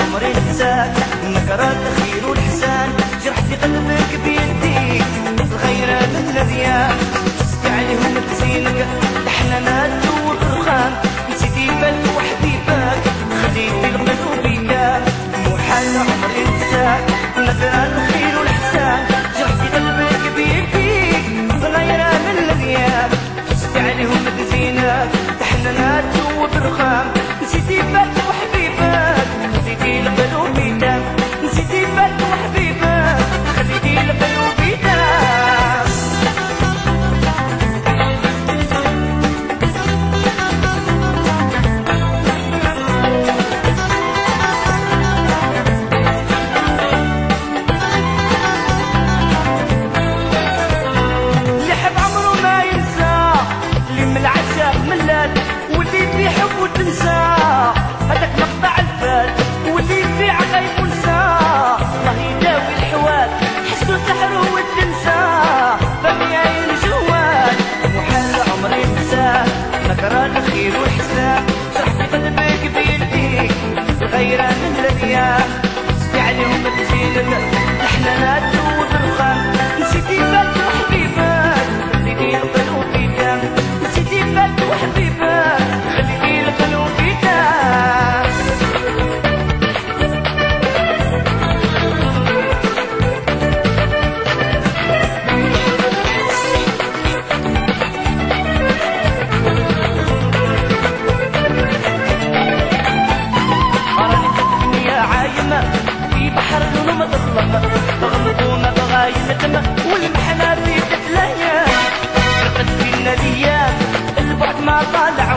عمري نساك نكرة خير والحسان جرح في قلبك بيديك الغيرات الذيان يعني تسبي عليهم تزينك الحنانات والرخام نسيتي بالك وحبيبك خليتي القلب بياك محال عمري نساك نكرة Bala